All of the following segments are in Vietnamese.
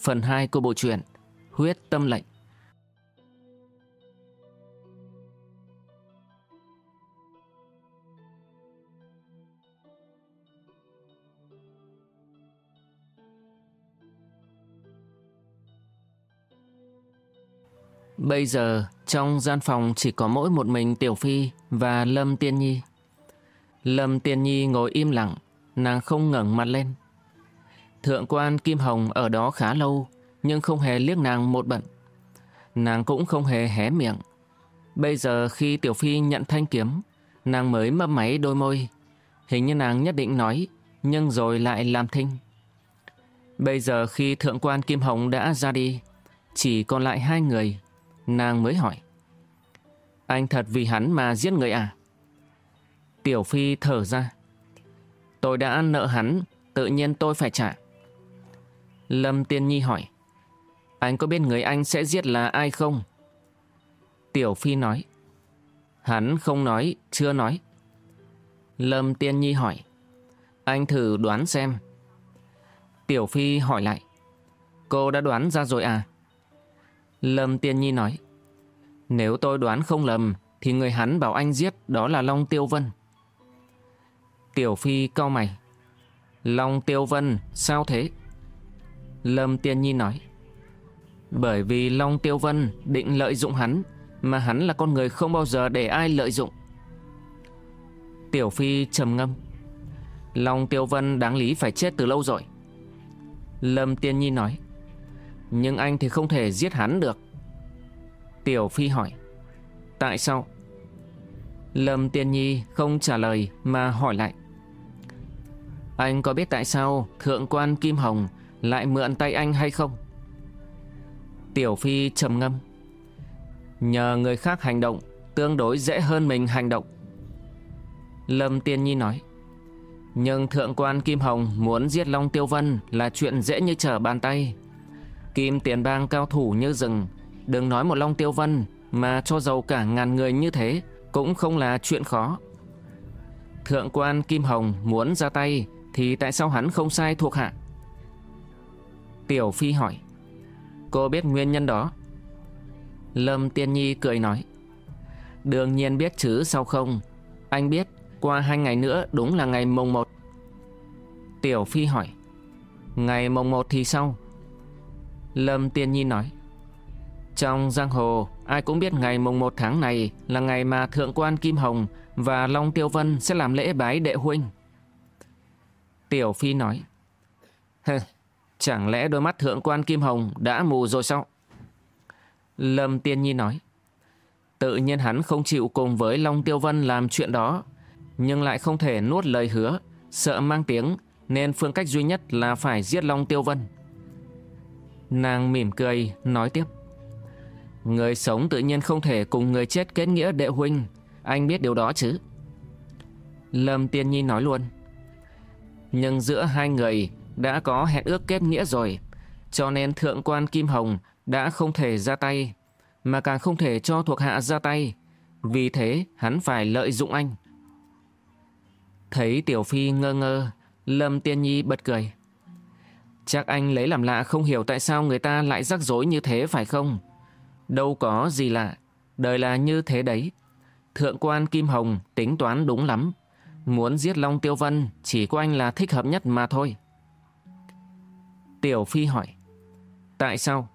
phần 2 của bộ truyện Huyết Tâm Lệnh. Bây giờ, trong gian phòng chỉ có mỗi một mình Tiểu Phi và Lâm Tiên Nhi. Lâm Tiên Nhi ngồi im lặng, nàng không ngẩng mặt lên. Thượng quan Kim Hồng ở đó khá lâu, nhưng không hề liếc nàng một bận. Nàng cũng không hề hé miệng. Bây giờ khi Tiểu Phi nhận thanh kiếm, nàng mới mấp máy đôi môi. Hình như nàng nhất định nói, nhưng rồi lại làm thinh. Bây giờ khi Thượng quan Kim Hồng đã ra đi, chỉ còn lại hai người, nàng mới hỏi. Anh thật vì hắn mà giết người à? Tiểu Phi thở ra. Tôi đã nợ hắn, tự nhiên tôi phải trả. Lâm Tiên Nhi hỏi. Anh có biết người anh sẽ giết là ai không? Tiểu Phi nói. Hắn không nói, chưa nói. Lâm Tiên Nhi hỏi. Anh thử đoán xem. Tiểu Phi hỏi lại. Cô đã đoán ra rồi à? Lâm Tiên Nhi nói. Nếu tôi đoán không lầm, thì người hắn bảo anh giết đó là Long Tiêu Vân. Tiểu Phi cau mày. Long Tiêu Vân, sao thế? Lâm Tiên Nhi nói. Bởi vì Long Tiêu Vân định lợi dụng hắn, mà hắn là con người không bao giờ để ai lợi dụng. Tiểu Phi trầm ngâm. Long Tiêu Vân đáng lý phải chết từ lâu rồi. Lâm Tiên Nhi nói. Nhưng anh thì không thể giết hắn được. Tiểu Phi hỏi. Tại sao? Lâm Tiên Nhi không trả lời mà hỏi lại. Anh có biết tại sao Thượng quan Kim Hồng lại mượn tay anh hay không? Tiểu Phi trầm ngâm. Nhờ người khác hành động tương đối dễ hơn mình hành động. Lâm Tiên Nhi nói. Nhưng Thượng quan Kim Hồng muốn giết Long Tiêu Vân là chuyện dễ như trở bàn tay. Kim Tiền Bang cao thủ như rừng, đừng nói một Long Tiêu Vân mà cho giàu cả ngàn người như thế cũng không là chuyện khó. Thượng quan Kim Hồng muốn ra tay thì tại sao hắn không sai thuộc hạ? Tiểu Phi hỏi. Cô biết nguyên nhân đó? Lâm Tiên Nhi cười nói. Đương nhiên biết chứ sao không? Anh biết, qua hai ngày nữa đúng là ngày mùng một. Tiểu Phi hỏi. Ngày mùng một thì sao? Lâm Tiên Nhi nói. Trong giang hồ, ai cũng biết ngày mùng một tháng này là ngày mà Thượng quan Kim Hồng và Long Tiêu Vân sẽ làm lễ bái đệ huynh. Tiểu Phi nói. Hừ, chẳng lẽ đôi mắt Thượng quan Kim Hồng đã mù rồi sao? Lâm Tiên Nhi nói. Tự nhiên hắn không chịu cùng với Long Tiêu Vân làm chuyện đó, nhưng lại không thể nuốt lời hứa, sợ mang tiếng, nên phương cách duy nhất là phải giết Long Tiêu Vân. Nàng mỉm cười, nói tiếp. Người sống tự nhiên không thể cùng người chết kết nghĩa đệ huynh, anh biết điều đó chứ? Lâm Tiên Nhi nói luôn. Nhưng giữa hai người đã có hẹn ước kết nghĩa rồi, cho nên Thượng quan Kim Hồng đã không thể ra tay, mà càng không thể cho thuộc hạ ra tay. Vì thế hắn phải lợi dụng anh. Thấy Tiểu Phi ngơ ngơ, Lâm Tiên Nhi bật cười. Chắc anh lấy làm lạ không hiểu tại sao người ta lại rắc rối như thế phải không? Đâu có gì lạ, đời là như thế đấy. Thượng quan Kim Hồng tính toán đúng lắm. Muốn giết Long Tiêu Vân chỉ có anh là thích hợp nhất mà thôi. Tiểu Phi hỏi. Tại sao?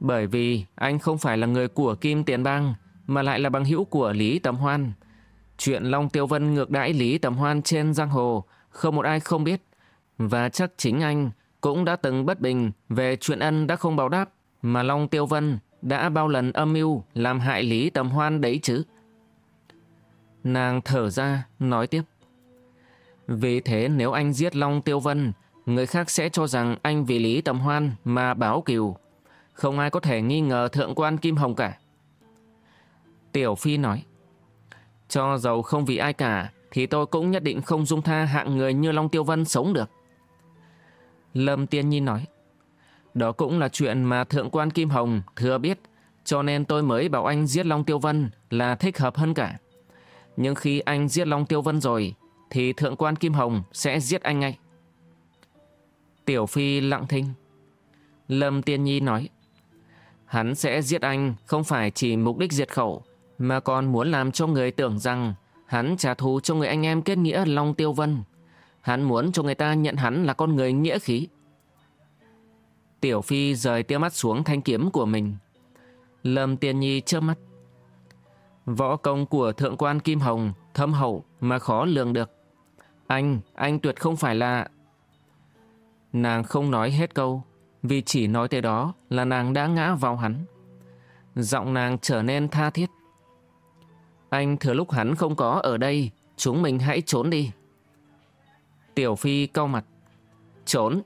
Bởi vì anh không phải là người của Kim Tiền Bang mà lại là bằng hữu của Lý Tầm Hoan. Chuyện Long Tiêu Vân ngược đãi Lý Tầm Hoan trên giang hồ không một ai không biết. Và chắc chính anh cũng đã từng bất bình về chuyện ân đã không báo đáp mà Long Tiêu Vân đã bao lần âm mưu làm hại Lý Tầm Hoan đấy chứ. Nàng thở ra, nói tiếp. Vì thế nếu anh giết Long Tiêu Vân người khác sẽ cho rằng anh vì lý tầm hoan mà báo kiều. Không ai có thể nghi ngờ thượng quan Kim Hồng cả. Tiểu Phi nói, cho dầu không vì ai cả, thì tôi cũng nhất định không dung tha hạng người như Long Tiêu Vân sống được. Lâm Tiên Nhi nói, đó cũng là chuyện mà Thượng quan Kim Hồng thừa biết, cho nên tôi mới bảo anh giết Long Tiêu Vân là thích hợp hơn cả. Nhưng khi anh giết Long Tiêu Vân rồi, thì Thượng quan Kim Hồng sẽ giết anh ngay. Tiểu Phi lặng thinh. Lâm Tiên Nhi nói, hắn sẽ giết anh không phải chỉ mục đích diệt khẩu, mà còn muốn làm cho người tưởng rằng hắn trả thù cho người anh em kết nghĩa Long Tiêu Vân. Hắn muốn cho người ta nhận hắn là con người nghĩa khí. Tiểu Phi rời tia mắt xuống thanh kiếm của mình. Lâm Tiên Nhi chớp mắt. Võ công của Thượng quan Kim Hồng thâm hậu mà khó lường được. Anh, anh tuyệt không phải là... Nàng không nói hết câu, vì chỉ nói tới đó là nàng đã ngã vào hắn. Giọng nàng trở nên tha thiết. Anh thừa lúc hắn không có ở đây, chúng mình hãy trốn đi. Tiểu Phi cau mặt. Trốn.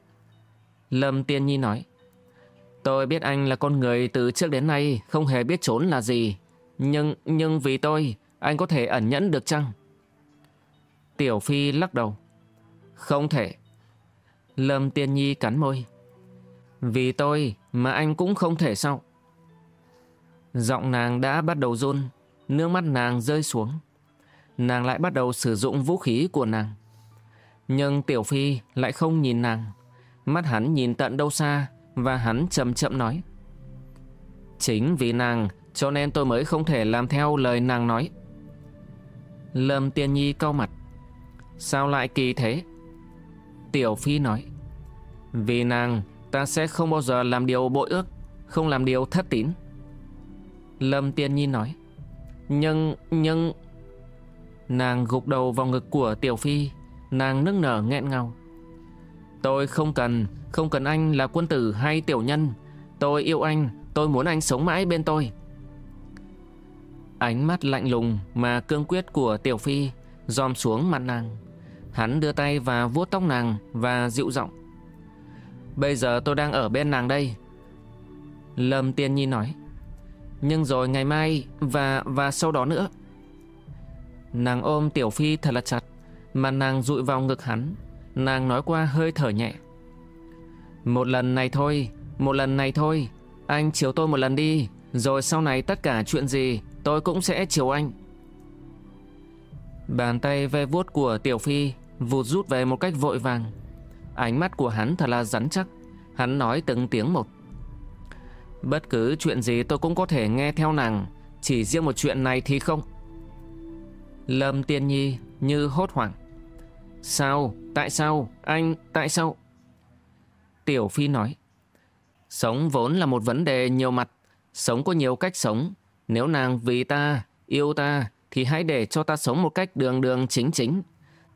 Lâm Tiên Nhi nói. Tôi biết anh là con người từ trước đến nay không hề biết trốn là gì. Nhưng, nhưng vì tôi, anh có thể ẩn nhẫn được chăng? Tiểu Phi lắc đầu. Không thể. Lâm Tiên Nhi cắn môi. Vì tôi mà anh cũng không thể sao? Giọng nàng đã bắt đầu run, nước mắt nàng rơi xuống. Nàng lại bắt đầu sử dụng vũ khí của nàng. Nhưng Tiểu Phi lại không nhìn nàng. Mắt hắn nhìn tận đâu xa và hắn chậm chậm nói. Chính vì nàng cho nên tôi mới không thể làm theo lời nàng nói. Lâm Tiên Nhi cau mặt. Sao lại kỳ thế? Tiểu Phi nói. Vì nàng ta sẽ không bao giờ làm điều bội ước, không làm điều thất tín. Lâm Tiên Nhi nói. Nhưng, nhưng... Nàng gục đầu vào ngực của Tiểu Phi, nàng nức nở nghẹn ngào. Tôi không cần, không cần anh là quân tử hay tiểu nhân. Tôi yêu anh, tôi muốn anh sống mãi bên tôi. Ánh mắt lạnh lùng mà cương quyết của Tiểu Phi dòm xuống mặt nàng. Hắn đưa tay và vuốt tóc nàng và dịu giọng. Bây giờ tôi đang ở bên nàng đây. Lâm Tiên Nhi nói. Nhưng rồi ngày mai và và sau đó nữa. Nàng ôm Tiểu Phi thật là chặt, mà nàng dụi vào ngực hắn. Nàng nói qua hơi thở nhẹ. Một lần này thôi, một lần này thôi, anh chiều tôi một lần đi, rồi sau này tất cả chuyện gì tôi cũng sẽ chiều anh. Bàn tay ve vuốt của Tiểu Phi vụt rút về một cách vội vàng. Ánh mắt của hắn thật là rắn chắc, hắn nói từng tiếng một. Bất cứ chuyện gì tôi cũng có thể nghe theo nàng, chỉ riêng một chuyện này thì không. Lâm Tiên Nhi như hốt hoảng. Sao? Tại sao? Anh, tại sao? Tiểu Phi nói. Sống vốn là một vấn đề nhiều mặt. Sống có nhiều cách sống. Nếu nàng vì ta, yêu ta, thì hãy để cho ta sống một cách đường đường chính chính.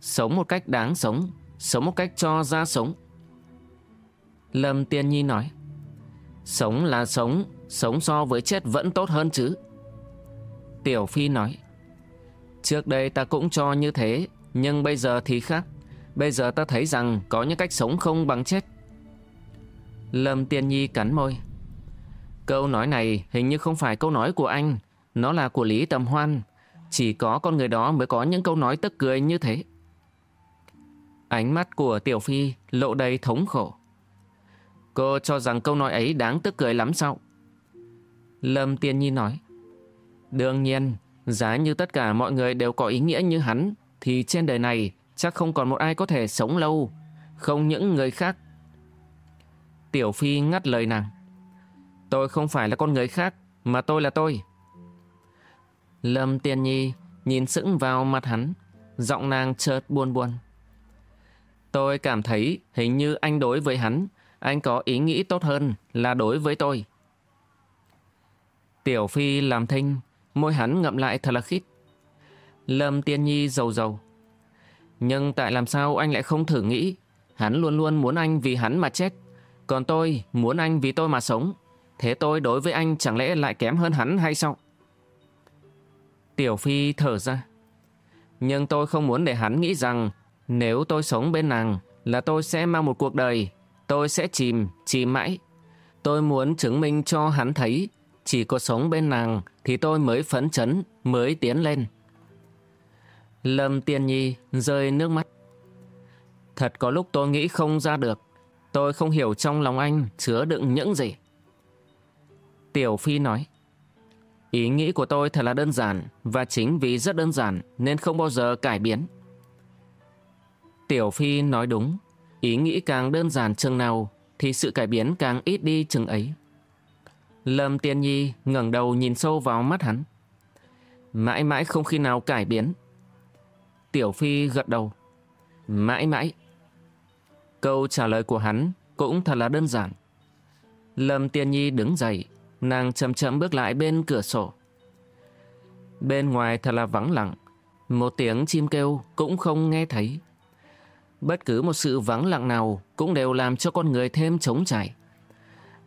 Sống một cách đáng sống. Sống một cách cho ra sống. Lâm Tiên Nhi nói. Sống là sống, sống so với chết vẫn tốt hơn chứ. Tiểu Phi nói. Trước đây ta cũng cho như thế, nhưng bây giờ thì khác. Bây giờ ta thấy rằng có những cách sống không bằng chết. Lâm Tiên Nhi cắn môi. Câu nói này hình như không phải câu nói của anh, nó là của Lý Tầm Hoan. Chỉ có con người đó mới có những câu nói tức cười như thế. Ánh mắt của Tiểu Phi lộ đầy thống khổ. Cô cho rằng câu nói ấy đáng tức cười lắm sao? Lâm Tiên Nhi nói. Đương nhiên, giá như tất cả mọi người đều có ý nghĩa như hắn, thì trên đời này chắc không còn một ai có thể sống lâu, không những người khác. Tiểu Phi ngắt lời nàng. Tôi không phải là con người khác, mà tôi là tôi. Lâm Tiên Nhi nhìn sững vào mặt hắn, giọng nàng chợt buồn buồn. Tôi cảm thấy hình như anh đối với hắn, anh có ý nghĩ tốt hơn là đối với tôi. Tiểu Phi làm thinh, môi hắn ngậm lại thật là khít. Lâm Tiên Nhi giàu giàu. Nhưng tại làm sao anh lại không thử nghĩ Hắn luôn luôn muốn anh vì hắn mà chết Còn tôi muốn anh vì tôi mà sống Thế tôi đối với anh chẳng lẽ lại kém hơn hắn hay sao Tiểu Phi thở ra Nhưng tôi không muốn để hắn nghĩ rằng nếu tôi sống bên nàng là tôi sẽ mang một cuộc đời, tôi sẽ chìm, chìm mãi. Tôi muốn chứng minh cho hắn thấy, chỉ có sống bên nàng thì tôi mới phấn chấn, mới tiến lên. Lâm Tiên Nhi rơi nước mắt. Thật có lúc tôi nghĩ không ra được, tôi không hiểu trong lòng anh chứa đựng những gì. Tiểu Phi nói, ý nghĩ của tôi thật là đơn giản và chính vì rất đơn giản nên không bao giờ cải biến. Tiểu Phi nói đúng, ý nghĩ càng đơn giản chừng nào thì sự cải biến càng ít đi chừng ấy. Lâm Tiên Nhi ngẩng đầu nhìn sâu vào mắt hắn. Mãi mãi không khi nào cải biến. Tiểu Phi gật đầu. Mãi mãi. Câu trả lời của hắn cũng thật là đơn giản. Lâm Tiên Nhi đứng dậy, nàng chậm chậm bước lại bên cửa sổ. Bên ngoài thật là vắng lặng, một tiếng chim kêu cũng không nghe thấy. Bất cứ một sự vắng lặng nào cũng đều làm cho con người thêm trống trải.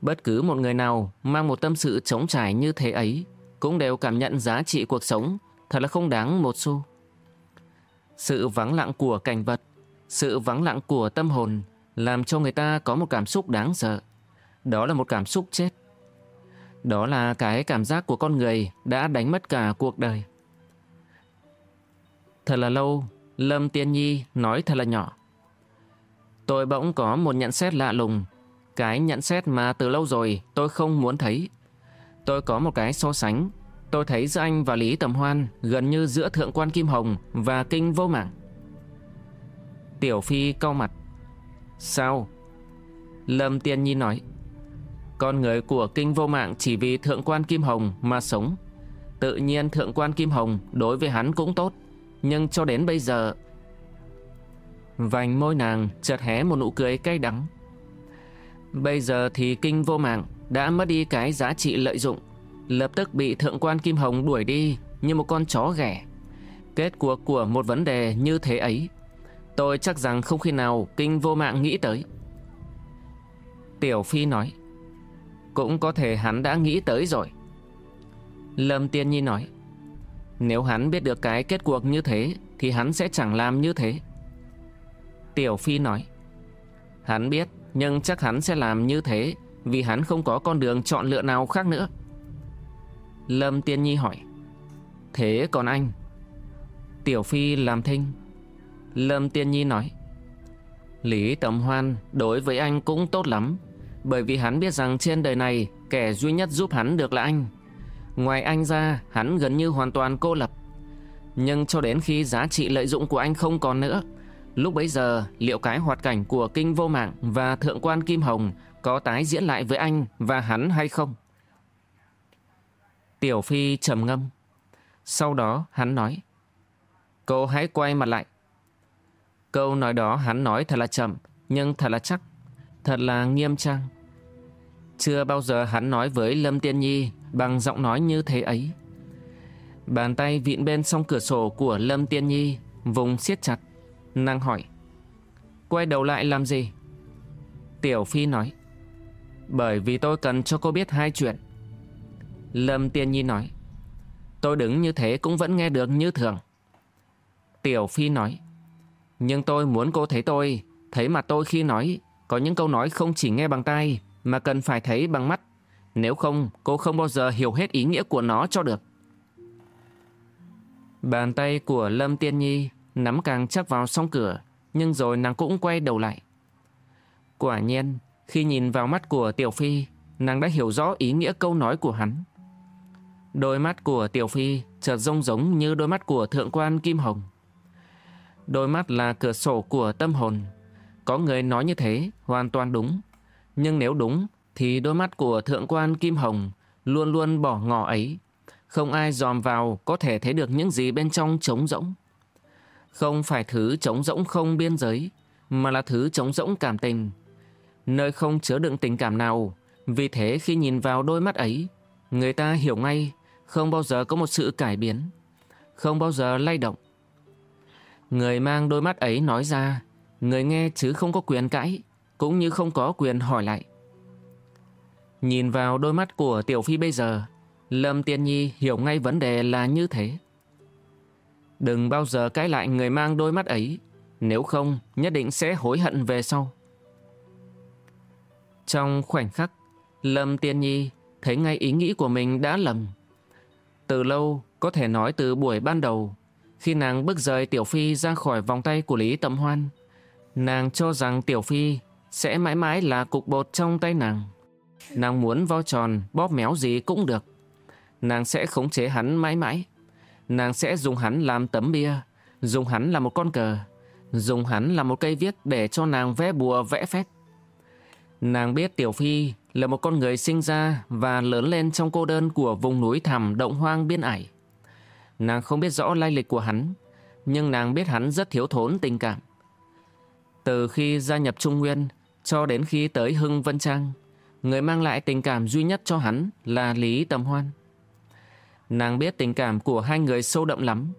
Bất cứ một người nào mang một tâm sự trống trải như thế ấy cũng đều cảm nhận giá trị cuộc sống thật là không đáng một xu. Sự vắng lặng của cảnh vật, sự vắng lặng của tâm hồn làm cho người ta có một cảm xúc đáng sợ. Đó là một cảm xúc chết. Đó là cái cảm giác của con người đã đánh mất cả cuộc đời. Thật là lâu, Lâm Tiên Nhi nói thật là nhỏ. Tôi bỗng có một nhận xét lạ lùng. Cái nhận xét mà từ lâu rồi tôi không muốn thấy. Tôi có một cái so sánh. Tôi thấy giữa anh và Lý Tầm Hoan gần như giữa Thượng quan Kim Hồng và Kinh Vô Mạng. Tiểu Phi cau mặt. Sao? Lâm Tiên Nhi nói. Con người của Kinh Vô Mạng chỉ vì Thượng quan Kim Hồng mà sống. Tự nhiên Thượng quan Kim Hồng đối với hắn cũng tốt. Nhưng cho đến bây giờ Vành môi nàng chợt hé một nụ cười cay đắng. Bây giờ thì kinh vô mạng đã mất đi cái giá trị lợi dụng, lập tức bị thượng quan Kim Hồng đuổi đi như một con chó ghẻ. Kết cuộc của một vấn đề như thế ấy, tôi chắc rằng không khi nào kinh vô mạng nghĩ tới. Tiểu Phi nói, cũng có thể hắn đã nghĩ tới rồi. Lâm Tiên Nhi nói, nếu hắn biết được cái kết cuộc như thế thì hắn sẽ chẳng làm như thế. Tiểu Phi nói. Hắn biết, nhưng chắc hắn sẽ làm như thế, Vì hắn không có con đường chọn lựa nào khác nữa. Lâm Tiên Nhi hỏi. Thế còn anh? Tiểu Phi làm thinh. Lâm Tiên Nhi nói. Lý Tầm Hoan đối với anh cũng tốt lắm, Bởi vì hắn biết rằng trên đời này Kẻ duy nhất giúp hắn được là anh. Ngoài anh ra, Hắn gần như hoàn toàn cô lập. Nhưng cho đến khi giá trị lợi dụng của anh không còn nữa Lúc bấy giờ, liệu cái hoạt cảnh của Kinh Vô Mạng và Thượng quan Kim Hồng có tái diễn lại với anh và hắn hay không? Tiểu Phi trầm ngâm. Sau đó hắn nói, Cô hãy quay mặt lại. Câu nói đó hắn nói thật là chậm, nhưng thật là chắc, thật là nghiêm trang. Chưa bao giờ hắn nói với Lâm Tiên Nhi bằng giọng nói như thế ấy. Bàn tay vịn bên song cửa sổ của Lâm Tiên Nhi vùng siết chặt. Nàng hỏi, Quay đầu lại làm gì? Tiểu Phi nói, Bởi vì tôi cần cho cô biết hai chuyện. Lâm Tiên Nhi nói, Tôi đứng như thế cũng vẫn nghe được như thường. Tiểu Phi nói, Nhưng tôi muốn cô thấy tôi, Thấy mặt tôi khi nói, Có những câu nói không chỉ nghe bằng tai Mà cần phải thấy bằng mắt. Nếu không, cô không bao giờ hiểu hết ý nghĩa của nó cho được. Bàn tay của Lâm Tiên Nhi nắm càng chắc vào song cửa, nhưng rồi nàng cũng quay đầu lại. Quả nhiên, khi nhìn vào mắt của Tiểu Phi, nàng đã hiểu rõ ý nghĩa câu nói của hắn. Đôi mắt của Tiểu Phi chợt rông giống như đôi mắt của Thượng quan Kim Hồng. Đôi mắt là cửa sổ của tâm hồn. Có người nói như thế hoàn toàn đúng. Nhưng nếu đúng thì đôi mắt của Thượng quan Kim Hồng luôn luôn bỏ ngỏ ấy. Không ai dòm vào có thể thấy được những gì bên trong trống rỗng. Không phải thứ trống rỗng không biên giới, mà là thứ trống rỗng cảm tình. Nơi không chứa đựng tình cảm nào, vì thế khi nhìn vào đôi mắt ấy, người ta hiểu ngay không bao giờ có một sự cải biến, không bao giờ lay động. Người mang đôi mắt ấy nói ra, người nghe chứ không có quyền cãi, cũng như không có quyền hỏi lại. Nhìn vào đôi mắt của Tiểu Phi bây giờ, Lâm Tiên Nhi hiểu ngay vấn đề là như thế. Đừng bao giờ cãi lại người mang đôi mắt ấy. Nếu không, nhất định sẽ hối hận về sau. Trong khoảnh khắc, Lâm Tiên Nhi thấy ngay ý nghĩ của mình đã lầm. Từ lâu, có thể nói từ buổi ban đầu, khi nàng bước rời Tiểu Phi ra khỏi vòng tay của Lý Tầm Hoan, nàng cho rằng Tiểu Phi sẽ mãi mãi là cục bột trong tay nàng. Nàng muốn vo tròn, bóp méo gì cũng được. Nàng sẽ khống chế hắn mãi mãi. Nàng sẽ dùng hắn làm tấm bia, dùng hắn làm một con cờ, dùng hắn làm một cây viết để cho nàng vẽ bùa vẽ phép. Nàng biết Tiểu Phi là một con người sinh ra và lớn lên trong cô đơn của vùng núi thẳm động hoang biên ải. Nàng không biết rõ lai lịch của hắn, nhưng nàng biết hắn rất thiếu thốn tình cảm. Từ khi gia nhập Trung Nguyên cho đến khi tới Hưng Vân Trang, người mang lại tình cảm duy nhất cho hắn là Lý Tầm Hoan. Nàng biết tình cảm của hai người sâu đậm lắm.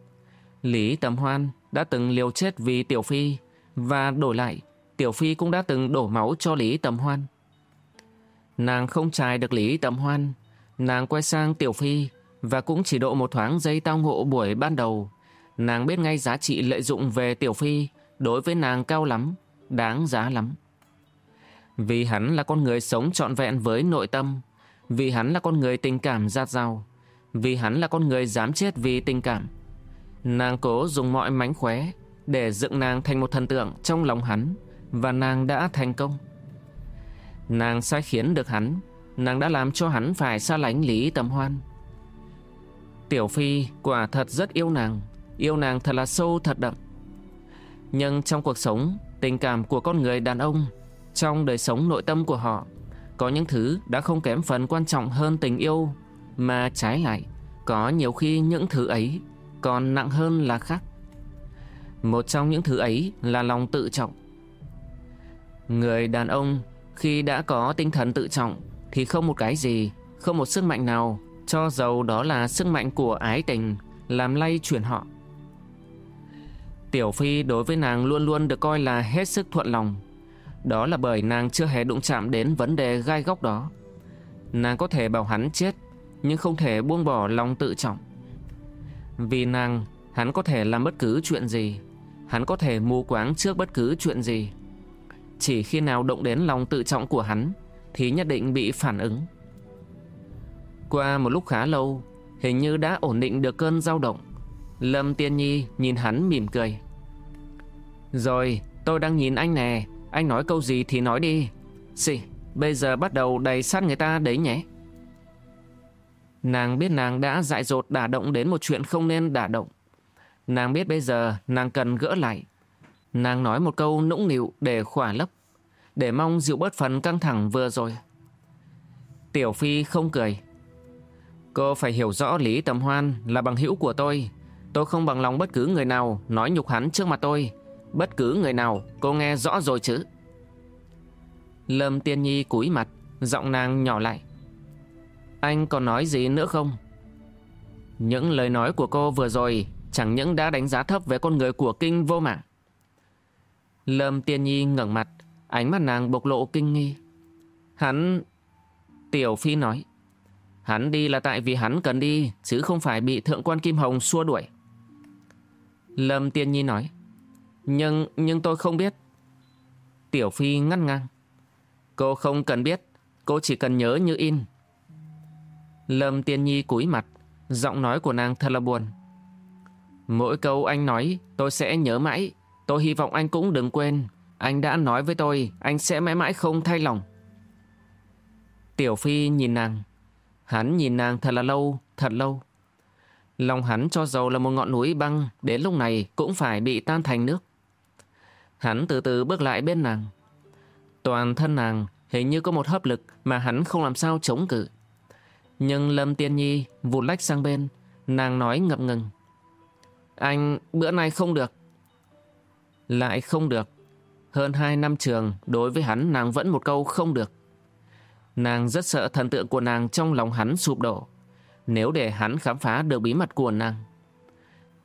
Lý Tầm Hoan đã từng liều chết vì Tiểu Phi và đổi lại, Tiểu Phi cũng đã từng đổ máu cho Lý Tầm Hoan. Nàng không trai được Lý Tầm Hoan, nàng quay sang Tiểu Phi và cũng chỉ độ một thoáng giây tao ngộ buổi ban đầu. Nàng biết ngay giá trị lợi dụng về Tiểu Phi đối với nàng cao lắm, đáng giá lắm. Vì hắn là con người sống trọn vẹn với nội tâm, vì hắn là con người tình cảm giạt rào, vì hắn là con người dám chết vì tình cảm. Nàng cố dùng mọi mánh khóe để dựng nàng thành một thần tượng trong lòng hắn và nàng đã thành công. Nàng sai khiến được hắn, nàng đã làm cho hắn phải xa lánh Lý Tầm Hoan. Tiểu Phi quả thật rất yêu nàng, yêu nàng thật là sâu thật đậm. Nhưng trong cuộc sống, tình cảm của con người đàn ông, trong đời sống nội tâm của họ, có những thứ đã không kém phần quan trọng hơn tình yêu, mà trái lại, có nhiều khi những thứ ấy còn nặng hơn là khác. Một trong những thứ ấy là lòng tự trọng. Người đàn ông khi đã có tinh thần tự trọng thì không một cái gì, không một sức mạnh nào cho dầu đó là sức mạnh của ái tình làm lay chuyển họ. Tiểu Phi đối với nàng luôn luôn được coi là hết sức thuận lòng. Đó là bởi nàng chưa hề đụng chạm đến vấn đề gai góc đó. Nàng có thể bảo hắn chết, nhưng không thể buông bỏ lòng tự trọng. Vì nàng, hắn có thể làm bất cứ chuyện gì. Hắn có thể mù quáng trước bất cứ chuyện gì. Chỉ khi nào động đến lòng tự trọng của hắn, thì nhất định bị phản ứng. Qua một lúc khá lâu, hình như đã ổn định được cơn dao động. Lâm Tiên Nhi nhìn hắn mỉm cười. Rồi, tôi đang nhìn anh nè, anh nói câu gì thì nói đi. Xì, bây giờ bắt đầu đầy sát người ta đấy nhé. Nàng biết nàng đã dại dột đả động đến một chuyện không nên đả động. Nàng biết bây giờ nàng cần gỡ lại. Nàng nói một câu nũng nịu để khỏa lấp, để mong dịu bớt phần căng thẳng vừa rồi. Tiểu Phi không cười. Cô phải hiểu rõ Lý Tầm Hoan là bằng hữu của tôi. Tôi không bằng lòng bất cứ người nào nói nhục hắn trước mặt tôi. Bất cứ người nào, cô nghe rõ rồi chứ. Lâm Tiên Nhi cúi mặt, giọng nàng nhỏ lại. Anh còn nói gì nữa không? Những lời nói của cô vừa rồi chẳng những đã đánh giá thấp về con người của kinh vô mạng. Lâm Tiên Nhi ngẩng mặt, ánh mắt nàng bộc lộ kinh nghi. Hắn... Tiểu Phi nói. Hắn đi là tại vì hắn cần đi, chứ không phải bị Thượng quan Kim Hồng xua đuổi. Lâm Tiên Nhi nói. Nhưng, nhưng tôi không biết. Tiểu Phi ngăn ngang. Cô không cần biết, cô chỉ cần nhớ như in. Lâm Tiên Nhi cúi mặt, giọng nói của nàng thật là buồn. Mỗi câu anh nói tôi sẽ nhớ mãi, tôi hy vọng anh cũng đừng quên. Anh đã nói với tôi, anh sẽ mãi mãi không thay lòng. Tiểu Phi nhìn nàng, hắn nhìn nàng thật là lâu, thật lâu. Lòng hắn cho dầu là một ngọn núi băng, đến lúc này cũng phải bị tan thành nước. Hắn từ từ bước lại bên nàng. Toàn thân nàng hình như có một hấp lực mà hắn không làm sao chống cự. Nhưng Lâm Tiên Nhi vụt lách sang bên, nàng nói ngập ngừng. Anh bữa nay không được. Lại không được. Hơn hai năm trường, đối với hắn nàng vẫn một câu không được. Nàng rất sợ thần tượng của nàng trong lòng hắn sụp đổ. Nếu để hắn khám phá được bí mật của nàng.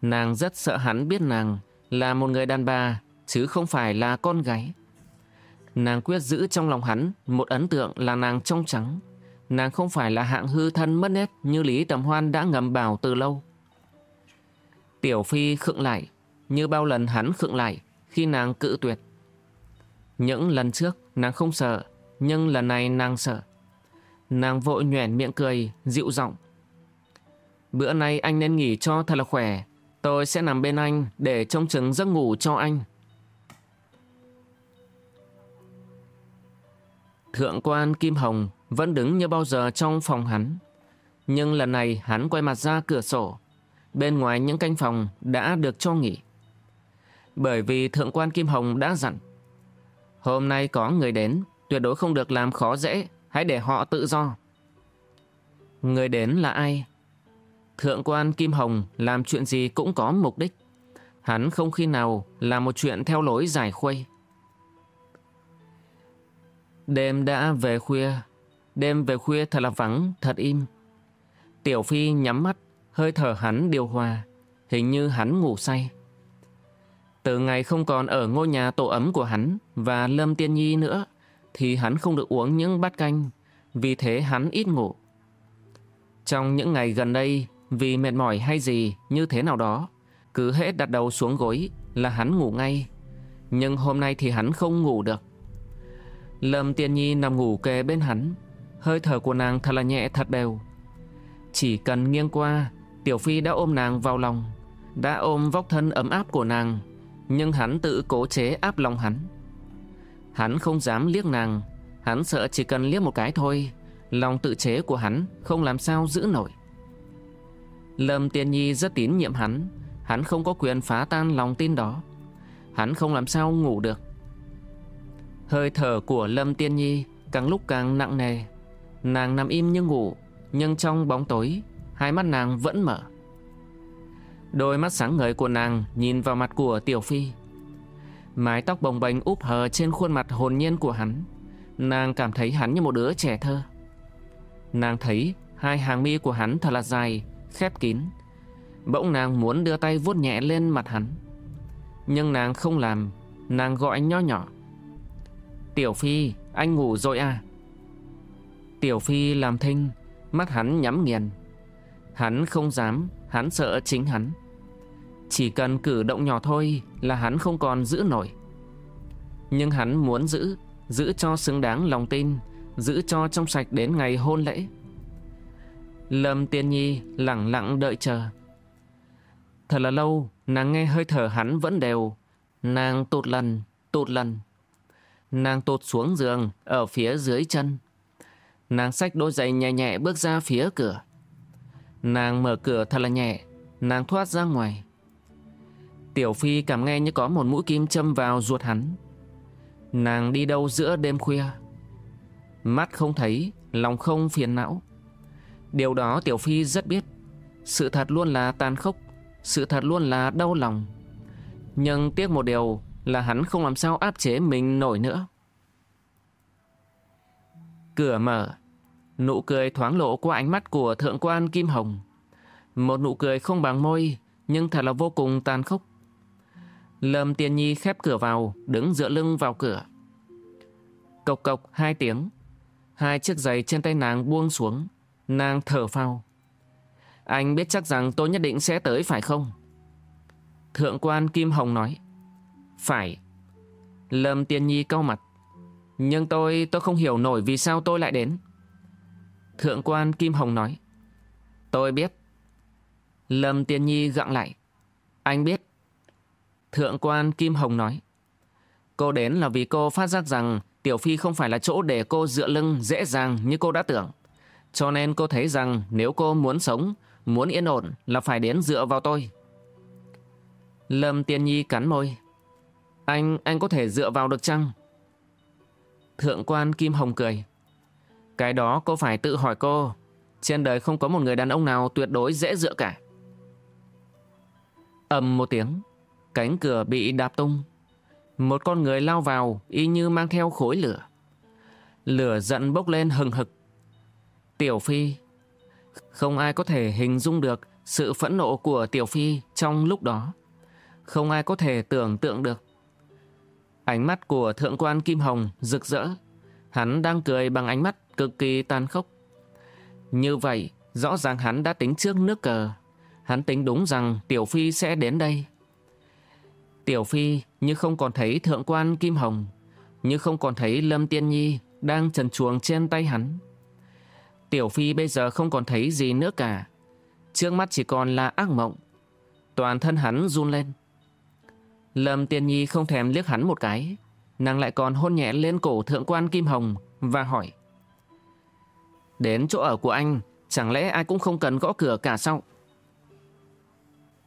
Nàng rất sợ hắn biết nàng là một người đàn bà, chứ không phải là con gái. Nàng quyết giữ trong lòng hắn một ấn tượng là nàng trong trắng, Nàng không phải là hạng hư thân mất nét như Lý Tầm Hoan đã ngầm bảo từ lâu. Tiểu Phi khựng lại, như bao lần hắn khựng lại khi nàng cự tuyệt. Những lần trước nàng không sợ, nhưng lần này nàng sợ. Nàng vội nhoẻn miệng cười, dịu giọng. Bữa nay anh nên nghỉ cho thật là khỏe. Tôi sẽ nằm bên anh để trông chừng giấc ngủ cho anh. Thượng quan Kim Hồng vẫn đứng như bao giờ trong phòng hắn. Nhưng lần này hắn quay mặt ra cửa sổ. Bên ngoài những canh phòng đã được cho nghỉ. Bởi vì Thượng quan Kim Hồng đã dặn. Hôm nay có người đến, tuyệt đối không được làm khó dễ, hãy để họ tự do. Người đến là ai? Thượng quan Kim Hồng làm chuyện gì cũng có mục đích. Hắn không khi nào làm một chuyện theo lối giải khuây. Đêm đã về khuya, đêm về khuya thật là vắng, thật im. Tiểu Phi nhắm mắt, hơi thở hắn điều hòa, hình như hắn ngủ say. Từ ngày không còn ở ngôi nhà tổ ấm của hắn và Lâm Tiên Nhi nữa, thì hắn không được uống những bát canh, vì thế hắn ít ngủ. Trong những ngày gần đây, vì mệt mỏi hay gì như thế nào đó, cứ hết đặt đầu xuống gối là hắn ngủ ngay. Nhưng hôm nay thì hắn không ngủ được. Lâm Tiên Nhi nằm ngủ kề bên hắn, hơi thở của nàng thật là nhẹ thật đều. Chỉ cần nghiêng qua, Tiểu Phi đã ôm nàng vào lòng, đã ôm vóc thân ấm áp của nàng, nhưng hắn tự cố chế áp lòng hắn. Hắn không dám liếc nàng, hắn sợ chỉ cần liếc một cái thôi, lòng tự chế của hắn không làm sao giữ nổi. Lâm Tiên Nhi rất tín nhiệm hắn, hắn không có quyền phá tan lòng tin đó. Hắn không làm sao ngủ được. Hơi thở của Lâm Tiên Nhi càng lúc càng nặng nề. Nàng nằm im như ngủ, nhưng trong bóng tối, hai mắt nàng vẫn mở. Đôi mắt sáng ngời của nàng nhìn vào mặt của Tiểu Phi. Mái tóc bồng bềnh úp hờ trên khuôn mặt hồn nhiên của hắn. Nàng cảm thấy hắn như một đứa trẻ thơ. Nàng thấy hai hàng mi của hắn thật là dài, khép kín. Bỗng nàng muốn đưa tay vuốt nhẹ lên mặt hắn. Nhưng nàng không làm, nàng gọi nho nhỏ. Tiểu Phi, anh ngủ rồi à? Tiểu Phi làm thinh, mắt hắn nhắm nghiền. Hắn không dám, hắn sợ chính hắn. Chỉ cần cử động nhỏ thôi là hắn không còn giữ nổi. Nhưng hắn muốn giữ, giữ cho xứng đáng lòng tin, giữ cho trong sạch đến ngày hôn lễ. Lâm Tiên Nhi lặng lặng đợi chờ. Thật là lâu, nàng nghe hơi thở hắn vẫn đều. Nàng tụt lần, tụt lần. Nàng tụt xuống giường, ở phía dưới chân. Nàng xách đôi giày nhẹ nhẹ bước ra phía cửa. Nàng mở cửa thật là nhẹ, nàng thoát ra ngoài. Tiểu Phi cảm nghe như có một mũi kim châm vào ruột hắn. Nàng đi đâu giữa đêm khuya? Mắt không thấy, lòng không phiền não. Điều đó Tiểu Phi rất biết. Sự thật luôn là tàn khốc, sự thật luôn là đau lòng. Nhưng tiếc một điều là hắn không làm sao áp chế mình nổi nữa. Cửa mở, nụ cười thoáng lộ qua ánh mắt của thượng quan Kim Hồng. Một nụ cười không bằng môi, nhưng thật là vô cùng tàn khốc. Lâm Tiên Nhi khép cửa vào, đứng dựa lưng vào cửa. Cộc cộc hai tiếng, hai chiếc giày trên tay nàng buông xuống, nàng thở phào. Anh biết chắc rằng tôi nhất định sẽ tới phải không? Thượng quan Kim Hồng nói. Phải. Lâm Tiên Nhi cau mặt. Nhưng tôi, tôi không hiểu nổi vì sao tôi lại đến. Thượng quan Kim Hồng nói. Tôi biết. Lâm Tiên Nhi gặng lại. Anh biết. Thượng quan Kim Hồng nói. Cô đến là vì cô phát giác rằng Tiểu Phi không phải là chỗ để cô dựa lưng dễ dàng như cô đã tưởng. Cho nên cô thấy rằng nếu cô muốn sống, muốn yên ổn là phải đến dựa vào tôi. Lâm Tiên Nhi cắn môi. Anh, anh có thể dựa vào được chăng? Thượng quan Kim Hồng cười. Cái đó cô phải tự hỏi cô. Trên đời không có một người đàn ông nào tuyệt đối dễ dựa cả. ầm một tiếng, cánh cửa bị đạp tung. Một con người lao vào y như mang theo khối lửa. Lửa giận bốc lên hừng hực. Tiểu Phi. Không ai có thể hình dung được sự phẫn nộ của Tiểu Phi trong lúc đó. Không ai có thể tưởng tượng được. Ánh mắt của thượng quan Kim Hồng rực rỡ. Hắn đang cười bằng ánh mắt cực kỳ tàn khốc. Như vậy, rõ ràng hắn đã tính trước nước cờ. Hắn tính đúng rằng Tiểu Phi sẽ đến đây. Tiểu Phi như không còn thấy thượng quan Kim Hồng, như không còn thấy Lâm Tiên Nhi đang trần chuồng trên tay hắn. Tiểu Phi bây giờ không còn thấy gì nữa cả. Trước mắt chỉ còn là ác mộng. Toàn thân hắn run lên. Lâm Tiên Nhi không thèm liếc hắn một cái. Nàng lại còn hôn nhẹ lên cổ thượng quan Kim Hồng và hỏi. Đến chỗ ở của anh, chẳng lẽ ai cũng không cần gõ cửa cả sao?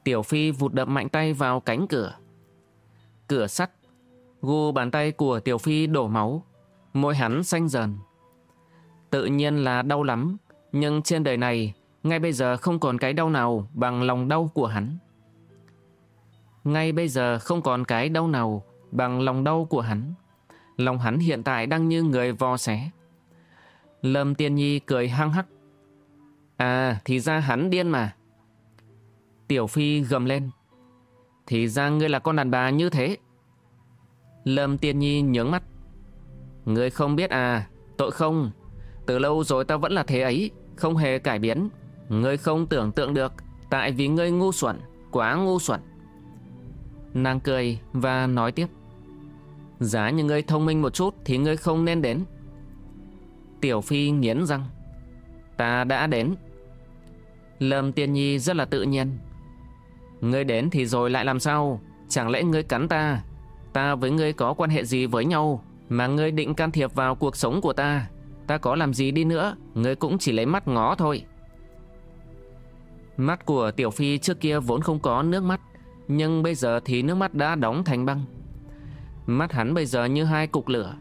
Tiểu Phi vụt đập mạnh tay vào cánh cửa. Cửa sắt. Gu bàn tay của Tiểu Phi đổ máu. Môi hắn xanh dần. Tự nhiên là đau lắm. Nhưng trên đời này, ngay bây giờ không còn cái đau nào bằng lòng đau của hắn. Ngay bây giờ không còn cái đau nào bằng lòng đau của hắn. Lòng hắn hiện tại đang như người vò xé. Lâm Tiên Nhi cười hăng hắc. À, thì ra hắn điên mà. Tiểu Phi gầm lên. Thì ra ngươi là con đàn bà như thế. Lâm Tiên Nhi nhướng mắt. Ngươi không biết à, tội không. Từ lâu rồi ta vẫn là thế ấy, không hề cải biến. Ngươi không tưởng tượng được, tại vì ngươi ngu xuẩn, quá ngu xuẩn. Nàng cười và nói tiếp. Giá như ngươi thông minh một chút thì ngươi không nên đến. Tiểu Phi nghiến răng. Ta đã đến. Lâm Tiên Nhi rất là tự nhiên. Ngươi đến thì rồi lại làm sao? Chẳng lẽ ngươi cắn ta? Ta với ngươi có quan hệ gì với nhau mà ngươi định can thiệp vào cuộc sống của ta? Ta có làm gì đi nữa, ngươi cũng chỉ lấy mắt ngó thôi. Mắt của Tiểu Phi trước kia vốn không có nước mắt, nhưng bây giờ thì nước mắt đã đóng thành băng. Mắt hắn bây giờ như hai cục lửa.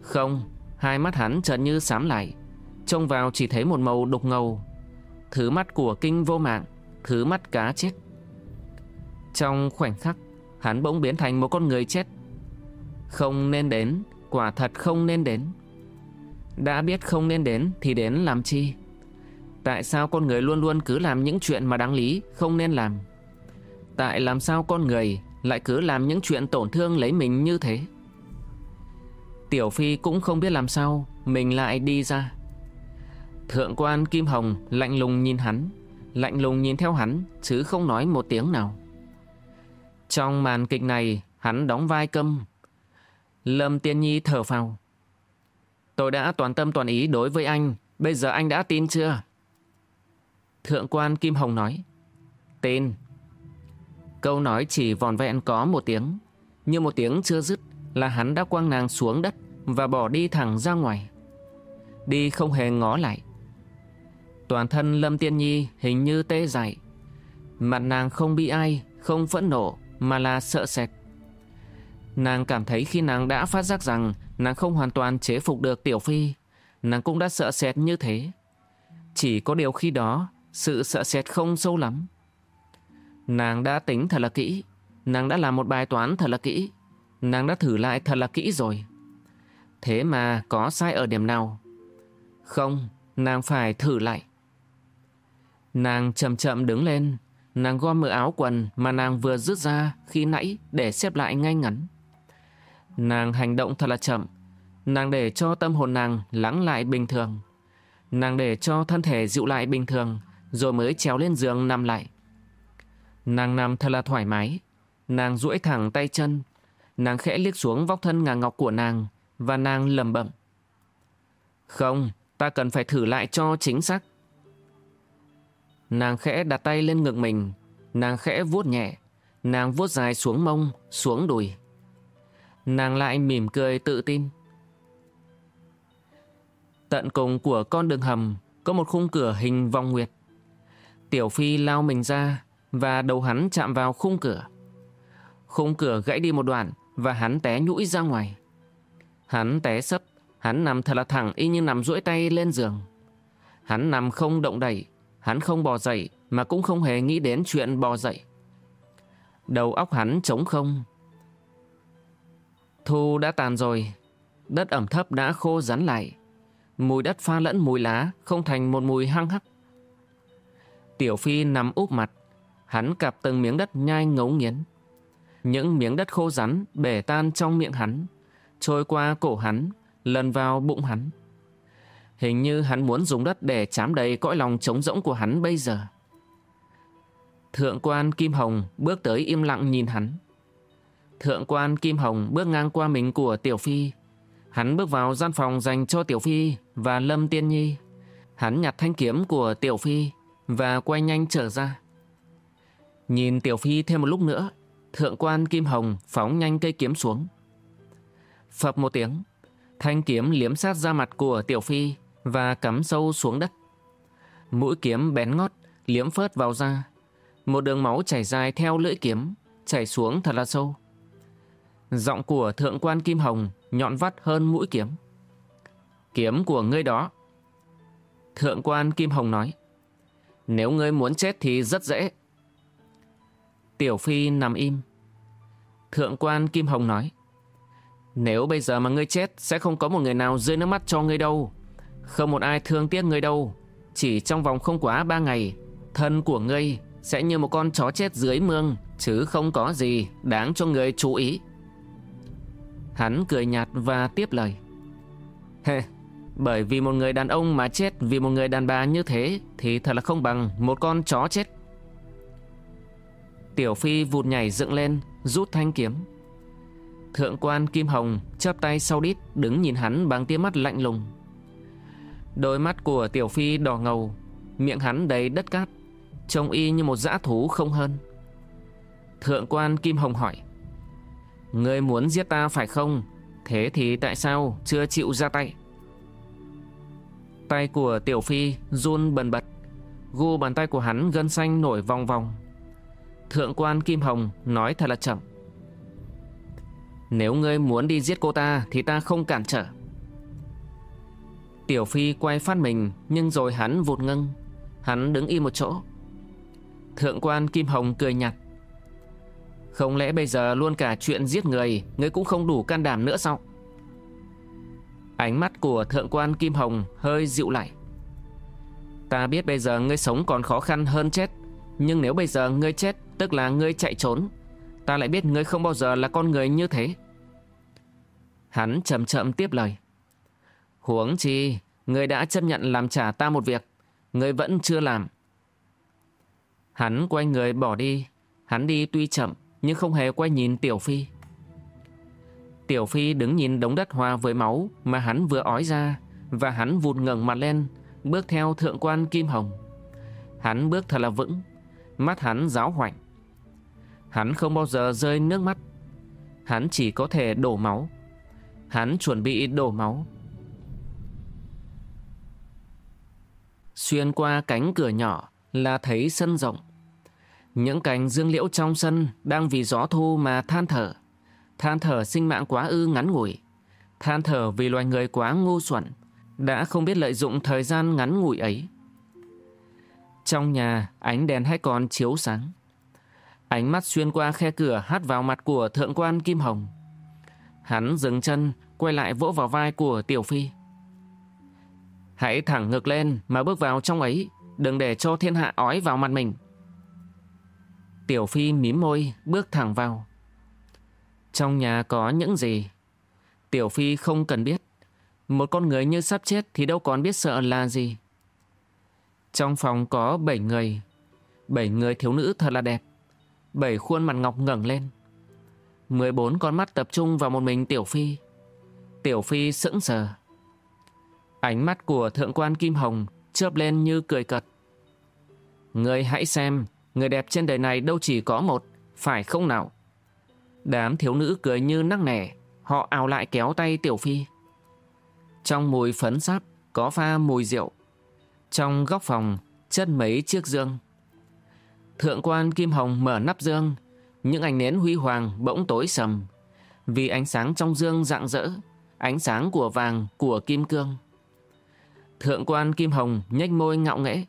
Không, hai mắt hắn trần như sám lại, trông vào chỉ thấy một màu đục ngầu. Thứ mắt của kinh vô mạng, thứ mắt cá chết. Trong khoảnh khắc, hắn bỗng biến thành một con người chết. Không nên đến, quả thật không nên đến. Đã biết không nên đến thì đến làm chi? Tại sao con người luôn luôn cứ làm những chuyện mà đáng lý không nên làm? Tại làm sao con người lại cứ làm những chuyện tổn thương lấy mình như thế? Tiểu Phi cũng không biết làm sao mình lại đi ra. Thượng quan Kim Hồng lạnh lùng nhìn hắn, lạnh lùng nhìn theo hắn chứ không nói một tiếng nào. Trong màn kịch này, hắn đóng vai câm. Lâm Tiên Nhi thở phào. Tôi đã toàn tâm toàn ý đối với anh, bây giờ anh đã tin chưa? Thượng quan Kim Hồng nói. Tin. Câu nói chỉ vòn vẹn có một tiếng, như một tiếng chưa dứt là hắn đã quăng nàng xuống đất và bỏ đi thẳng ra ngoài. Đi không hề ngó lại. Toàn thân Lâm Tiên Nhi hình như tê dại. Mặt nàng không bị ai, không phẫn nộ, mà là sợ sệt. Nàng cảm thấy khi nàng đã phát giác rằng nàng không hoàn toàn chế phục được Tiểu Phi, nàng cũng đã sợ sệt như thế. Chỉ có điều khi đó, sự sợ sệt không sâu lắm. Nàng đã tính thật là kỹ, nàng đã làm một bài toán thật là kỹ, nàng đã thử lại thật là kỹ rồi. Thế mà có sai ở điểm nào? Không, nàng phải thử lại. Nàng chậm chậm đứng lên, Nàng gom mở áo quần mà nàng vừa rút ra khi nãy để xếp lại ngay ngắn. Nàng hành động thật là chậm. Nàng để cho tâm hồn nàng lắng lại bình thường. Nàng để cho thân thể dịu lại bình thường rồi mới trèo lên giường nằm lại. Nàng nằm thật là thoải mái. Nàng duỗi thẳng tay chân. Nàng khẽ liếc xuống vóc thân ngà ngọc của nàng và nàng lầm bẩm. Không, ta cần phải thử lại cho chính xác. Nàng khẽ đặt tay lên ngực mình, nàng khẽ vuốt nhẹ, nàng vuốt dài xuống mông, xuống đùi. Nàng lại mỉm cười tự tin. Tận cùng của con đường hầm có một khung cửa hình vòng nguyệt. Tiểu Phi lao mình ra và đầu hắn chạm vào khung cửa. Khung cửa gãy đi một đoạn và hắn té nhũi ra ngoài. Hắn té sấp, hắn nằm thật là thẳng y như nằm duỗi tay lên giường. Hắn nằm không động đẩy, Hắn không bò dậy mà cũng không hề nghĩ đến chuyện bò dậy. Đầu óc hắn trống không. Thu đã tàn rồi, đất ẩm thấp đã khô rắn lại. Mùi đất pha lẫn mùi lá không thành một mùi hăng hắc. Tiểu Phi nằm úp mặt, hắn cặp từng miếng đất nhai ngấu nghiến. Những miếng đất khô rắn bể tan trong miệng hắn, trôi qua cổ hắn, lần vào bụng hắn. Hình như hắn muốn dùng đất để chám đầy cõi lòng trống rỗng của hắn bây giờ. Thượng quan Kim Hồng bước tới im lặng nhìn hắn. Thượng quan Kim Hồng bước ngang qua mình của Tiểu Phi. Hắn bước vào gian phòng dành cho Tiểu Phi và Lâm Tiên Nhi. Hắn nhặt thanh kiếm của Tiểu Phi và quay nhanh trở ra. Nhìn Tiểu Phi thêm một lúc nữa, thượng quan Kim Hồng phóng nhanh cây kiếm xuống. Phập một tiếng, thanh kiếm liếm sát ra mặt của Tiểu Phi và cắm sâu xuống đất. Mũi kiếm bén ngót, liếm phớt vào da. Một đường máu chảy dài theo lưỡi kiếm, chảy xuống thật là sâu. Giọng của thượng quan Kim Hồng nhọn vắt hơn mũi kiếm. Kiếm của ngươi đó. Thượng quan Kim Hồng nói. Nếu ngươi muốn chết thì rất dễ. Tiểu Phi nằm im. Thượng quan Kim Hồng nói. Nếu bây giờ mà ngươi chết sẽ không có một người nào rơi nước mắt cho ngươi đâu. Không một ai thương tiếc ngươi đâu. Chỉ trong vòng không quá ba ngày, thân của ngươi sẽ như một con chó chết dưới mương, chứ không có gì đáng cho ngươi chú ý. Hắn cười nhạt và tiếp lời. Hê, bởi vì một người đàn ông mà chết vì một người đàn bà như thế thì thật là không bằng một con chó chết. Tiểu Phi vụt nhảy dựng lên, rút thanh kiếm. Thượng quan Kim Hồng chắp tay sau đít đứng nhìn hắn bằng tia mắt lạnh lùng. Đôi mắt của Tiểu Phi đỏ ngầu, miệng hắn đầy đất cát, trông y như một dã thú không hơn. Thượng quan Kim Hồng hỏi. Ngươi muốn giết ta phải không? Thế thì tại sao chưa chịu ra tay? Tay của Tiểu Phi run bần bật, gu bàn tay của hắn gân xanh nổi vòng vòng. Thượng quan Kim Hồng nói thật là chậm. Nếu ngươi muốn đi giết cô ta thì ta không cản trở. Tiểu Phi quay phát mình, nhưng rồi hắn vụt ngưng. Hắn đứng im một chỗ. Thượng quan Kim Hồng cười nhạt. Không lẽ bây giờ luôn cả chuyện giết người, Ngươi cũng không đủ can đảm nữa sao Ánh mắt của thượng quan Kim Hồng hơi dịu lại Ta biết bây giờ ngươi sống còn khó khăn hơn chết, Nhưng nếu bây giờ ngươi chết Tức là ngươi chạy trốn. Ta lại biết ngươi không bao giờ là con người như thế. Hắn chậm chậm tiếp lời. Huống chi Ngươi đã chấp nhận làm trả ta một việc. Ngươi vẫn chưa làm. Hắn quay người bỏ đi. Hắn đi tuy chậm nhưng không hề quay nhìn Tiểu Phi. Tiểu Phi đứng nhìn đống đất hòa với máu mà hắn vừa ói ra và hắn vụt ngẩng mặt lên, bước theo thượng quan Kim Hồng. Hắn bước thật là vững, mắt hắn giáo hoạnh. Hắn không bao giờ rơi nước mắt, hắn chỉ có thể đổ máu. Hắn chuẩn bị đổ máu. Xuyên qua cánh cửa nhỏ là thấy sân rộng. Những cành dương liễu trong sân đang vì gió thu mà than thở. Than thở sinh mạng quá ư ngắn ngủi. Than thở vì loài người quá ngu xuẩn, đã không biết lợi dụng thời gian ngắn ngủi ấy. Trong nhà, ánh đèn hay còn chiếu sáng. Ánh mắt xuyên qua khe cửa hát vào mặt của thượng quan Kim Hồng. Hắn dừng chân, quay lại vỗ vào vai của Tiểu Phi. Hãy thẳng ngực lên mà bước vào trong ấy, đừng để cho thiên hạ ói vào mặt mình. Tiểu Phi mím môi, bước thẳng vào. Trong nhà có những gì? Tiểu Phi không cần biết. Một con người như sắp chết thì đâu còn biết sợ là gì. Trong phòng có bảy người. Bảy người thiếu nữ thật là đẹp. Bảy khuôn mặt ngọc ngẩng lên. mười bốn con mắt tập trung vào một mình Tiểu Phi. Tiểu Phi sững sờ. Ánh mắt của thượng quan Kim Hồng chớp lên như cười cật. Người hãy xem, Người đẹp trên đời này đâu chỉ có một, phải không nào? Đám thiếu nữ cười như nắc nẻ, họ ào lại kéo tay Tiểu Phi. Trong mùi phấn sáp có pha mùi rượu. Trong góc phòng chất mấy chiếc dương. Thượng quan Kim Hồng mở nắp dương, những ánh nến huy hoàng bỗng tối sầm. Vì ánh sáng trong dương rạng rỡ, ánh sáng của vàng, của kim cương. Thượng quan Kim Hồng nhếch môi ngạo nghễ.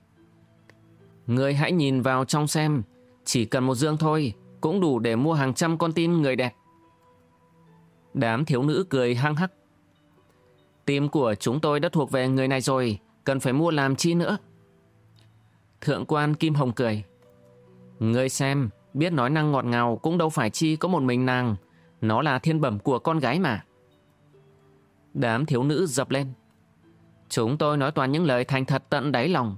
Người hãy nhìn vào trong xem, chỉ cần một dương thôi, cũng đủ để mua hàng trăm con tim người đẹp. Đám thiếu nữ cười hăng hắc. Tim của chúng tôi đã thuộc về người này rồi, cần phải mua làm chi nữa. Thượng quan Kim Hồng cười. Ngươi xem, biết nói năng ngọt ngào cũng đâu phải chi có một mình nàng. Nó là thiên bẩm của con gái mà. Đám thiếu nữ dập lên. Chúng tôi nói toàn những lời thành thật tận đáy lòng.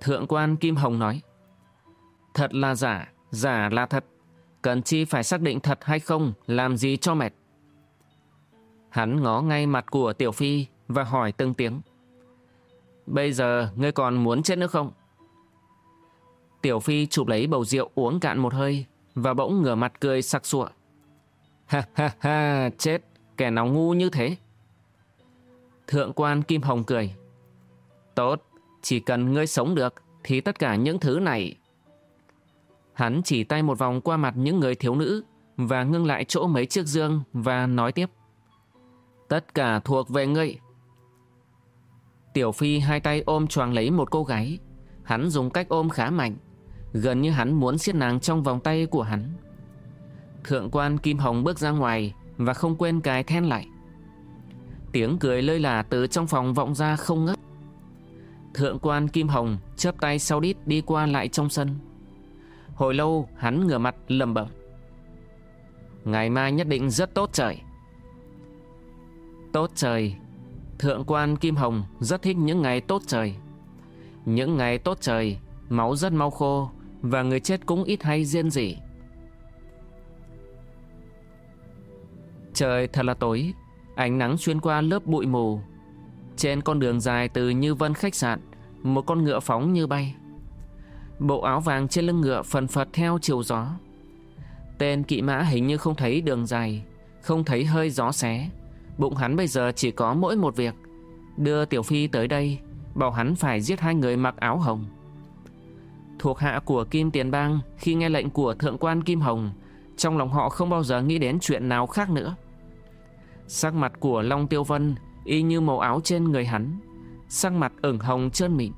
Thượng quan Kim Hồng nói Thật là giả, giả là thật Cần chi phải xác định thật hay không Làm gì cho mệt Hắn ngó ngay mặt của Tiểu Phi Và hỏi từng tiếng Bây giờ ngươi còn muốn chết nữa không Tiểu Phi chụp lấy bầu rượu uống cạn một hơi Và bỗng ngửa mặt cười sặc sụa Ha ha ha, chết, Kẻ nào ngu như thế Thượng quan Kim Hồng cười Tốt, Chỉ cần ngươi sống được Thì tất cả những thứ này Hắn chỉ tay một vòng qua mặt những người thiếu nữ và ngưng lại chỗ mấy chiếc dương và nói tiếp. Tất cả thuộc về ngươi. Tiểu Phi hai tay ôm choàng lấy một cô gái. Hắn dùng cách ôm khá mạnh. Gần như hắn muốn siết nàng trong vòng tay của hắn. Thượng quan Kim Hồng bước ra ngoài và không quên cái then lại. Tiếng cười lơi là từ trong phòng vọng ra không ngớt. Thượng quan Kim Hồng chớp tay sau đít đi qua lại trong sân. Hồi lâu, hắn ngửa mặt lầm bẩm Ngày mai nhất định rất tốt trời Tốt trời Thượng quan Kim Hồng rất thích những ngày tốt trời Những ngày tốt trời, Máu rất mau khô và người chết cũng ít hay riêng gì. Trời thật là tối, Ánh nắng xuyên qua lớp bụi mù. Trên con đường dài từ Như Vân khách sạn, Một con ngựa phóng như bay. Bộ áo vàng trên lưng ngựa phần phật theo chiều gió. Tên kỵ mã hình như không thấy đường dài, Không thấy hơi gió xé. Bụng hắn bây giờ chỉ có mỗi một việc. Đưa Tiểu Phi tới đây, Bảo hắn phải giết hai người mặc áo hồng. Thuộc hạ của Kim Tiền Bang Khi nghe lệnh của Thượng quan Kim Hồng, Trong lòng họ không bao giờ nghĩ đến chuyện nào khác nữa. Sắc mặt của Long Tiêu Vân Y như màu áo trên người hắn, Sắc mặt ửng hồng trơn mịn.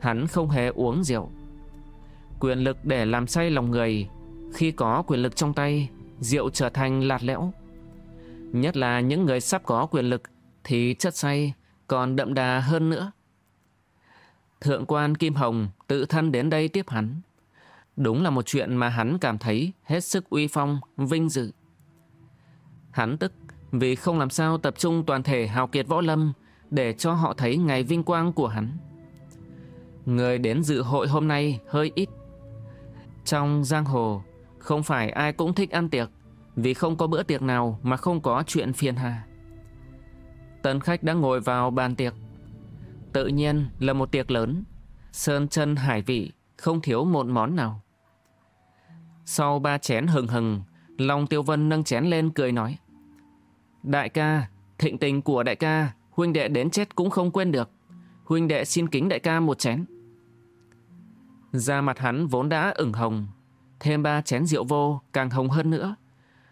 Hắn không hề uống rượu. Quyền lực để làm say lòng người, Khi có quyền lực trong tay, Rượu trở thành lạt lẽo. Nhất là những người sắp có quyền lực Thì chất say còn đậm đà hơn nữa. Thượng quan Kim Hồng tự thân đến đây tiếp hắn Đúng là một chuyện mà hắn cảm thấy hết sức uy phong, vinh dự. Hắn tức vì không làm sao tập trung toàn thể hào kiệt võ lâm để cho họ thấy ngày vinh quang của hắn. Người đến dự hội hôm nay hơi ít. Trong giang hồ, không phải ai cũng thích ăn tiệc, vì không có bữa tiệc nào mà không có chuyện phiền hà. Tân khách đã ngồi vào bàn tiệc. Tự nhiên là một tiệc lớn, sơn chân hải vị, không thiếu một món nào. Sau ba chén hừng hừng, Long Tiêu Vân nâng chén lên cười nói. Đại ca, thịnh tình của đại ca, huynh đệ đến chết cũng không quên được. Huynh đệ xin kính đại ca một chén. Da mặt hắn vốn đã ửng hồng, thêm ba chén rượu vô càng hồng hơn nữa.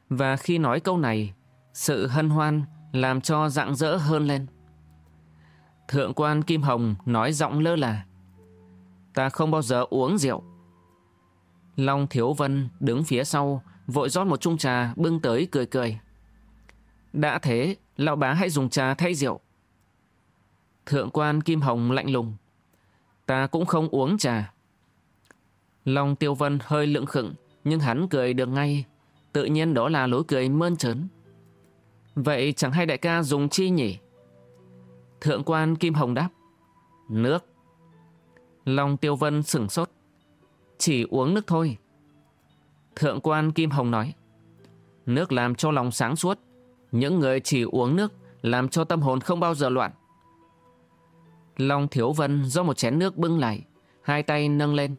Và khi nói câu này, sự hân hoan làm cho rạng rỡ hơn lên. Thượng quan Kim Hồng nói giọng lơ là Ta không bao giờ uống rượu. Long Thiếu Vân đứng phía sau, vội rót một chung trà bưng tới cười cười. Đã thế, lão bá hãy dùng trà thay rượu. Thượng quan Kim Hồng lạnh lùng. Ta cũng không uống trà. Long Tiêu Vân hơi lưỡng khựng, nhưng hắn cười được ngay. Tự nhiên đó là lối cười mơn trớn. Vậy chẳng hay đại ca dùng chi nhỉ? Thượng quan Kim Hồng đáp. Nước. Long Tiêu Vân sửng sốt. Chỉ uống nước thôi. Thượng quan Kim Hồng nói. Nước làm cho lòng sáng suốt. Những người chỉ uống nước làm cho tâm hồn không bao giờ loạn. Long Thiếu Vân do một chén nước bưng lại, hai tay nâng lên.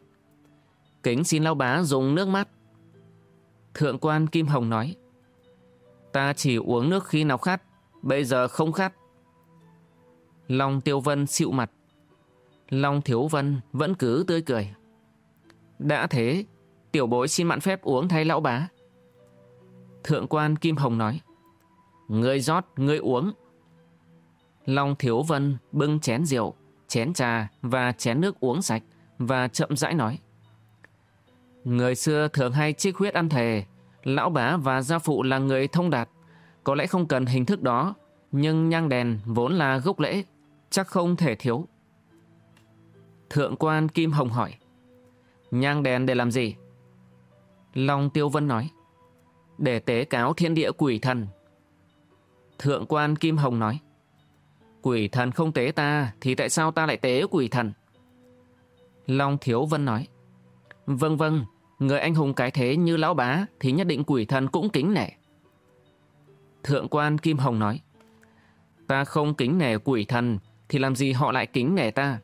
Kính xin lau bá dùng nước mắt. Thượng quan Kim Hồng nói. Ta chỉ uống nước khi nào khát, bây giờ không khát. Long Tiêu Vân xịu mặt. Long Thiếu Vân vẫn cứ tươi cười. Đã thế, tiểu bối xin mạn phép uống thay lão bá. Thượng quan Kim Hồng nói. Ngươi rót, ngươi uống. Long Thiếu Vân bưng chén rượu, chén trà và chén nước uống sạch và chậm rãi nói. Người xưa thường hay trích huyết ăn thề, lão bá và gia phụ là người thông đạt, có lẽ không cần hình thức đó, nhưng nhang đèn vốn là gốc lễ, chắc không thể thiếu. Thượng quan Kim Hồng hỏi, nhang đèn để làm gì? Long Tiêu Vân nói, để tế cáo thiên địa quỷ thần. Thượng quan Kim Hồng nói, quỷ thần không tế ta thì tại sao ta lại tế quỷ thần? Long Thiếu Vân nói, Vâng vâng, Người anh hùng cái thế như lão bá thì nhất định quỷ thần cũng kính nể. Thượng quan Kim Hồng nói. Ta không kính nể quỷ thần thì làm gì họ lại kính nể ta.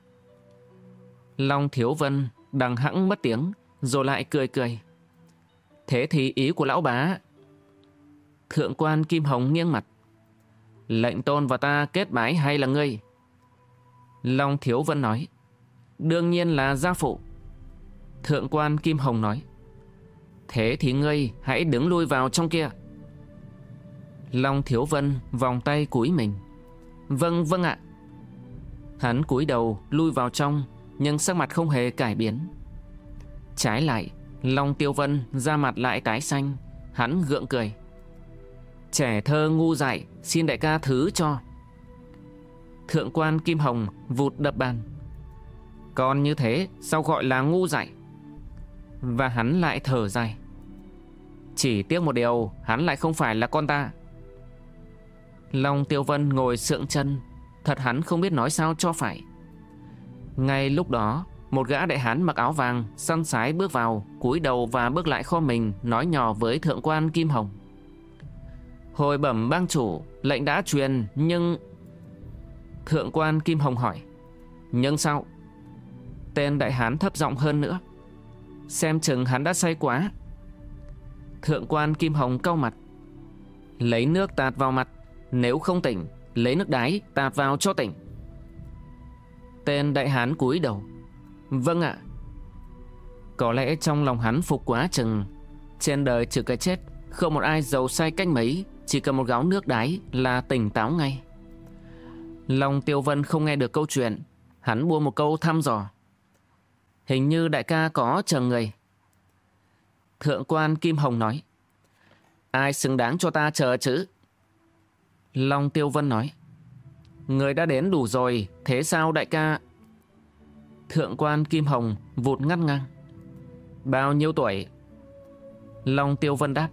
Long Thiếu Vân đằng hẵng mất tiếng, rồi lại cười cười. Thế thì ý của lão bá. Thượng quan Kim Hồng nghiêng mặt. Lệnh tôn và ta kết bái hay là ngươi? Long Thiếu Vân nói. Đương nhiên là gia phụ. Thượng quan Kim Hồng nói. Thế thì ngươi hãy đứng lui vào trong kia. Long Thiếu Vân vòng tay cúi mình. Vâng vâng ạ. Hắn cúi đầu lui vào trong nhưng sắc mặt không hề cải biến. Trái lại, Long Tiêu Vân ra mặt lại tái xanh, hắn gượng cười. Trẻ thơ ngu dại, xin đại ca thứ cho. Thượng quan Kim Hồng vụt đập bàn. Còn như thế sao gọi là ngu dại? Và hắn lại thở dài. Chỉ tiếc một điều, hắn lại không phải là con ta. Long Tiêu Vân ngồi sượng chân, thật hắn không biết nói sao cho phải. Ngay lúc đó, một gã đại hán mặc áo vàng, săn sái bước vào, cúi đầu và bước lại kho mình, nói nhỏ với thượng quan Kim Hồng. Hồi bẩm bang chủ, lệnh đã truyền, nhưng... Thượng quan Kim Hồng hỏi. Nhưng sao? Tên đại hán thấp giọng hơn nữa. Xem chừng hắn đã say quá. Thượng quan Kim Hồng cau mặt. Lấy nước tạt vào mặt, nếu không tỉnh, lấy nước đáy tạt vào cho tỉnh. Tên đại hán cúi đầu. Vâng ạ. Có lẽ trong lòng hắn phục quá chừng. Trên đời trừ cái chết, không một ai giàu say cách mấy, chỉ cần một gáo nước đáy là tỉnh táo ngay. Long Tiêu Vân không nghe được câu chuyện, hắn buông một câu thăm dò. Hình như đại ca có chờ người. Thượng quan Kim Hồng nói. Ai xứng đáng cho ta chờ chứ? Long Tiêu Vân nói. Người đã đến đủ rồi, thế sao đại ca... Thượng quan Kim Hồng vụt ngắt ngang. Bao nhiêu tuổi? Long Tiêu Vân đáp.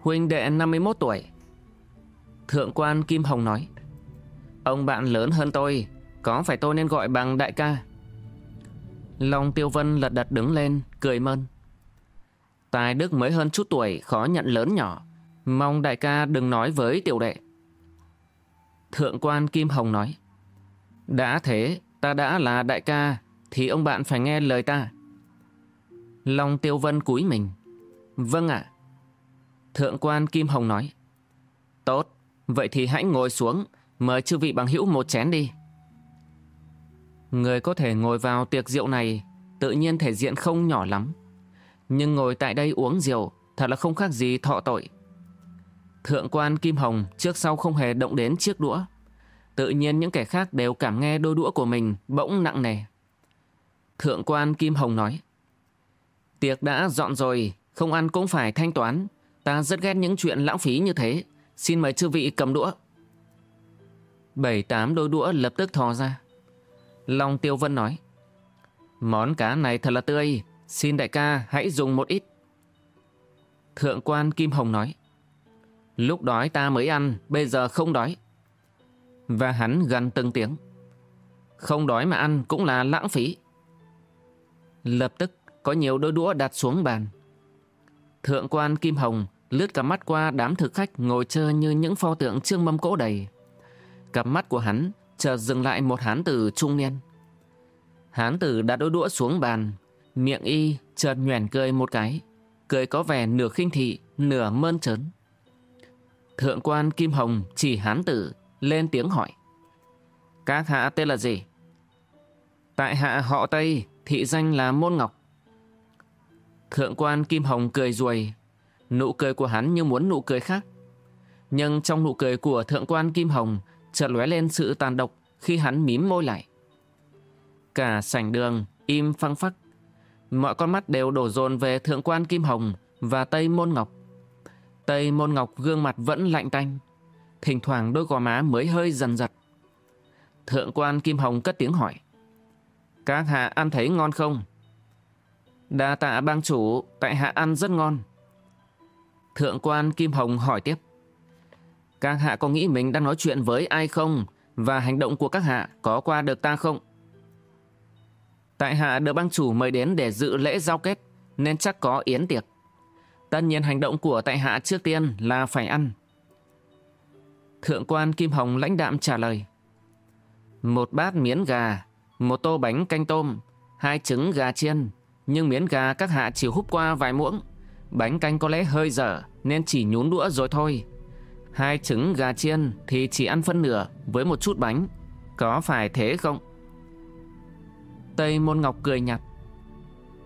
Huynh đệ 51 tuổi. Thượng quan Kim Hồng nói. Ông bạn lớn hơn tôi, có phải tôi nên gọi bằng đại ca? Long Tiêu Vân lật đật đứng lên, cười mơn. Tài Đức mới hơn chút tuổi, khó nhận lớn nhỏ. Mong đại ca đừng nói với tiểu đệ. Thượng quan Kim Hồng nói. Đã thế, ta đã là đại ca, thì ông bạn phải nghe lời ta. Long Tiêu Vân cúi mình. Vâng ạ. Thượng quan Kim Hồng nói. Tốt, vậy thì hãy ngồi xuống, mời chư vị bằng hữu một chén đi. Người có thể ngồi vào tiệc rượu này, tự nhiên thể diện không nhỏ lắm. Nhưng ngồi tại đây uống rượu, thật là không khác gì thọ tội. Thượng quan Kim Hồng trước sau không hề động đến chiếc đũa. Tự nhiên những kẻ khác đều cảm nghe đôi đũa của mình bỗng nặng nề. Thượng quan Kim Hồng nói. Tiệc đã dọn rồi, không ăn cũng phải thanh toán. Ta rất ghét những chuyện lãng phí như thế. Xin mời chư vị cầm đũa. Bảy tám đôi đũa lập tức thò ra. Long Tiêu Vân nói. Món cá này thật là tươi. Xin đại ca hãy dùng một ít. Thượng quan Kim Hồng nói. Lúc đói ta mới ăn, bây giờ không đói. Và hắn gần từng tiếng. Không đói mà ăn cũng là lãng phí. Lập tức có nhiều đôi đũa đặt xuống bàn. Thượng quan Kim Hồng lướt cả mắt qua đám thực khách ngồi chơi như những pho tượng trương mâm cỗ đầy. Cặp mắt của hắn chợt dừng lại một hán tử trung niên. Hán tử đặt đôi đũa xuống bàn, miệng y chợt nhoẻn cười một cái, cười có vẻ nửa khinh thị, nửa mơn trớn. Thượng quan Kim Hồng chỉ hán tử, lên tiếng hỏi. Các hạ tên là gì? Tại hạ họ Tây, thị danh là Môn Ngọc. Thượng quan Kim Hồng cười ruồi, nụ cười của hắn như muốn nụ cười khác. Nhưng trong nụ cười của thượng quan Kim Hồng chợt lóe lên sự tàn độc khi hắn mím môi lại. Cả sảnh đường im phăng phắc. Mọi con mắt đều đổ dồn về thượng quan Kim Hồng và Tây Môn Ngọc. Tây Môn Ngọc gương mặt vẫn lạnh tanh. Thỉnh thoảng đôi gò má mới hơi dần giật. Thượng quan Kim Hồng cất tiếng hỏi. Các hạ ăn thấy ngon không? Đa tạ bang chủ, tại hạ ăn rất ngon. Thượng quan Kim Hồng hỏi tiếp. Các hạ có nghĩ mình đang nói chuyện với ai không? Và hành động của các hạ có qua được ta không? Tại hạ được bang chủ mời đến để dự lễ giao kết, nên chắc có yến tiệc. Tất nhiên hành động của tại hạ trước tiên là phải ăn. Thượng quan Kim Hồng lãnh đạm trả lời. Một bát miến gà, một tô bánh canh tôm, hai trứng gà chiên, nhưng miến gà các hạ chỉ húp qua vài muỗng. Bánh canh có lẽ hơi dở nên chỉ nhún đũa rồi thôi. Hai trứng gà chiên thì chỉ ăn phân nửa với một chút bánh. Có phải thế không? Tây Môn Ngọc cười nhạt.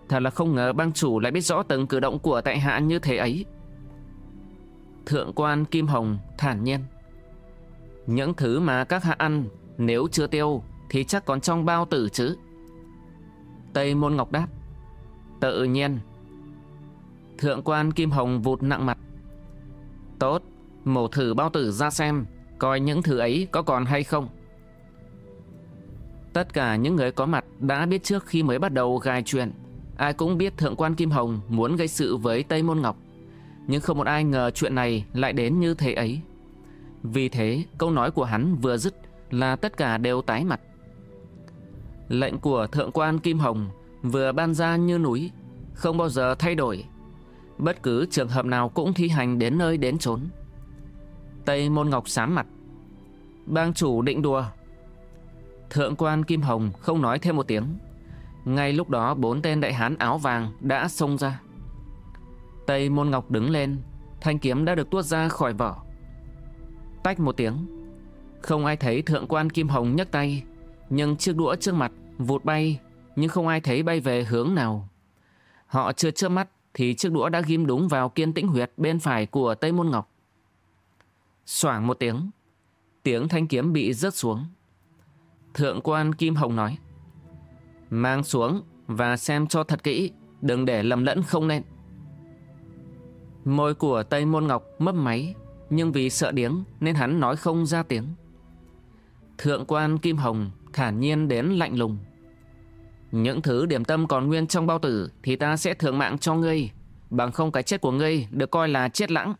Thật là không ngờ bang chủ lại biết rõ từng cử động của tại hạ như thế ấy. Thượng quan Kim Hồng thản nhiên. Những thứ mà các hạ ăn nếu chưa tiêu thì chắc còn trong bao tử chứ. Tây Môn Ngọc đáp. Tự nhiên. Thượng quan Kim Hồng vụt nặng mặt. Tốt, mổ thử bao tử ra xem, coi những thứ ấy có còn hay không. Tất cả những người có mặt đã biết trước khi mới bắt đầu gài chuyện. Ai cũng biết Thượng quan Kim Hồng muốn gây sự với Tây Môn Ngọc. Nhưng không một ai ngờ chuyện này lại đến như thế ấy. Vì thế câu nói của hắn vừa dứt là tất cả đều tái mặt. Lệnh của Thượng quan Kim Hồng vừa ban ra như núi, không bao giờ thay đổi. Bất cứ trường hợp nào cũng thi hành đến nơi đến chốn. Tây Môn Ngọc sám mặt. Bang chủ định đùa. Thượng quan Kim Hồng không nói thêm một tiếng. Ngay lúc đó bốn tên đại hán áo vàng đã xông ra. Tây Môn Ngọc đứng lên, thanh kiếm đã được tuốt ra khỏi vỏ. Tách một tiếng. Không ai thấy thượng quan Kim Hồng nhấc tay, nhưng chiếc đũa trước mặt vụt bay, nhưng không ai thấy bay về hướng nào. Họ chưa chớp mắt thì chiếc đũa đã ghim đúng vào kiên tĩnh huyệt bên phải của Tây Môn Ngọc. Xoảng một tiếng, tiếng thanh kiếm bị rớt xuống. Thượng quan Kim Hồng nói, mang xuống và xem cho thật kỹ, đừng để lầm lẫn không nên. Môi của Tây Môn Ngọc mấp máy, nhưng vì sợ điếng nên hắn nói không ra tiếng. Thượng quan Kim Hồng thản nhiên đến lạnh lùng. Những thứ điểm tâm còn nguyên trong bao tử thì ta sẽ thưởng mạng cho ngươi, bằng không cái chết của ngươi được coi là chết lãng.